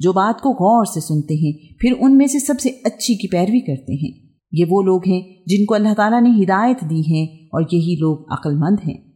जो बात को गौर से सुनते हैं, फिर उनमें से सबसे अच्छी की पैरवी करते हैं। ये वो लोग हैं जिनको अल्लाह ताला ने हिदायत दी है और यही लोग अक्लमंद हैं।